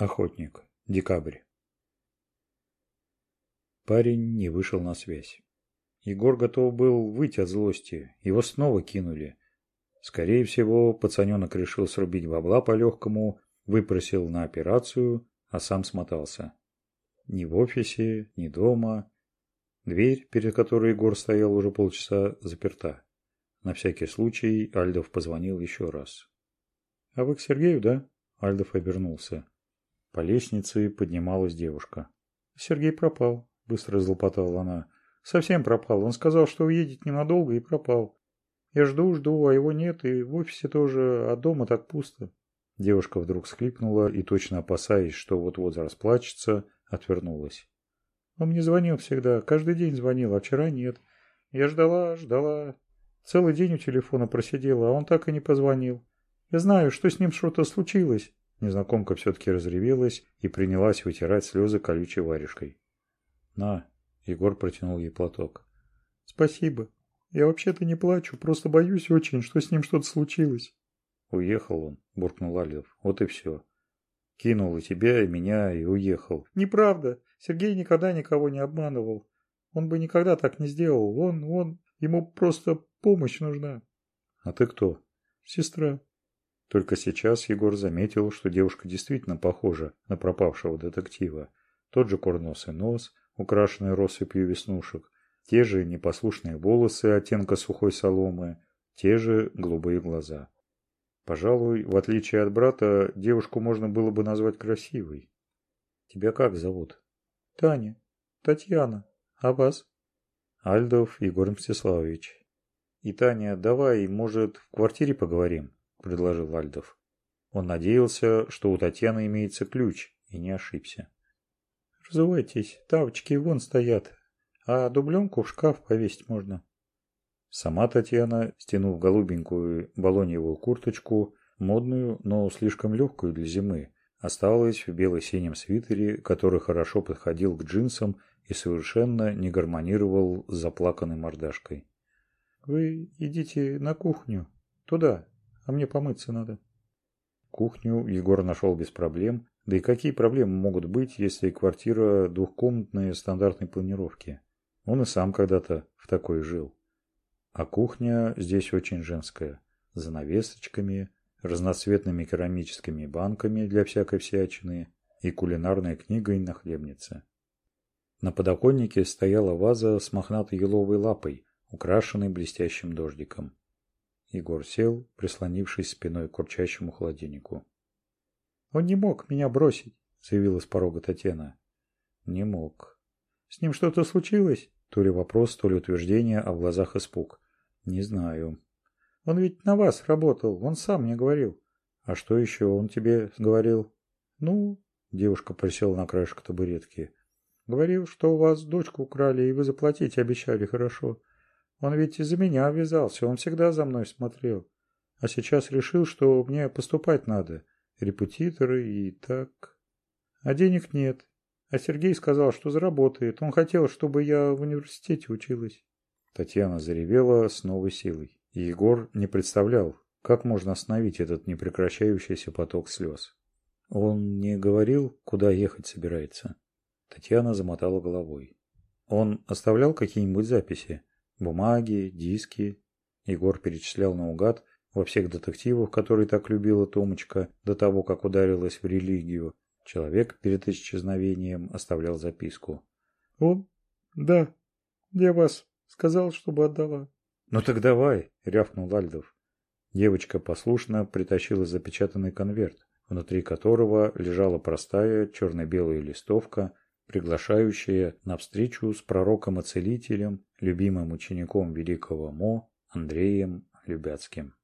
охотник декабрь парень не вышел на связь егор готов был выйти от злости его снова кинули скорее всего пацаненок решил срубить бабла по легкому выпросил на операцию а сам смотался ни в офисе ни дома дверь перед которой егор стоял уже полчаса заперта на всякий случай альдов позвонил еще раз а вы к сергею да альдов обернулся по лестнице поднималась девушка. «Сергей пропал», — быстро злопотала она. «Совсем пропал. Он сказал, что уедет ненадолго и пропал. Я жду, жду, а его нет, и в офисе тоже, а дома так пусто». Девушка вдруг схлипнула и, точно опасаясь, что вот-вот расплачется, отвернулась. «Он мне звонил всегда, каждый день звонил, а вчера нет. Я ждала, ждала. Целый день у телефона просидела, а он так и не позвонил. Я знаю, что с ним что-то случилось» незнакомка все-таки разревелась и принялась вытирать слезы колючей варежкой. «На!» – Егор протянул ей платок. «Спасибо. Я вообще-то не плачу, просто боюсь очень, что с ним что-то случилось». «Уехал он», – буркнул Альев. «Вот и все. Кинул и тебя, и меня, и уехал». «Неправда. Сергей никогда никого не обманывал. Он бы никогда так не сделал. Он, он, ему просто помощь нужна». «А ты кто?» «Сестра». Только сейчас Егор заметил, что девушка действительно похожа на пропавшего детектива. Тот же курносый нос, украшенный россыпью веснушек, те же непослушные волосы оттенка сухой соломы, те же голубые глаза. Пожалуй, в отличие от брата, девушку можно было бы назвать красивой. Тебя как зовут? Таня. Татьяна. А вас? Альдов Егор Мстиславович. И Таня, давай, может, в квартире поговорим? предложил Вальдов. Он надеялся, что у Татьяны имеется ключ, и не ошибся. «Разувайтесь, тапочки вон стоят, а дубленку в шкаф повесить можно». Сама Татьяна, стянув голубенькую балоньевую курточку, модную, но слишком легкую для зимы, осталась в бело-синем свитере, который хорошо подходил к джинсам и совершенно не гармонировал с заплаканной мордашкой. «Вы идите на кухню, туда, а мне помыться надо. Кухню Егор нашел без проблем. Да и какие проблемы могут быть, если квартира двухкомнатная стандартной планировки? Он и сам когда-то в такой жил. А кухня здесь очень женская. Занавесочками, разноцветными керамическими банками для всякой всячины и кулинарной книгой на хлебнице. На подоконнике стояла ваза с мохнатой еловой лапой, украшенной блестящим дождиком. Егор сел, прислонившись спиной к урчащему холодильнику. «Он не мог меня бросить», — заявила с порога Татьяна. «Не мог». «С ним что-то случилось?» То ли вопрос, то ли утверждение, а в глазах испуг. «Не знаю». «Он ведь на вас работал, он сам мне говорил». «А что еще он тебе говорил?» «Ну...» — девушка присела на краешек табуретки. «Говорил, что у вас дочку украли, и вы заплатить обещали хорошо». Он ведь из-за меня ввязался, он всегда за мной смотрел. А сейчас решил, что мне поступать надо. Репетиторы и так... А денег нет. А Сергей сказал, что заработает. Он хотел, чтобы я в университете училась. Татьяна заревела с новой силой. Егор не представлял, как можно остановить этот непрекращающийся поток слез. Он не говорил, куда ехать собирается. Татьяна замотала головой. Он оставлял какие-нибудь записи? бумаги, диски. Егор перечислял наугад во всех детективах, которые так любила Томочка до того, как ударилась в религию. Человек перед исчезновением оставлял записку. «Он? Да. Я вас сказал, чтобы отдала». «Ну так давай», — рявкнул Альдов. Девочка послушно притащила запечатанный конверт, внутри которого лежала простая черно-белая листовка, приглашающая на встречу с пророком и целителем любимым учеником великого Мо Андреем Любяцким.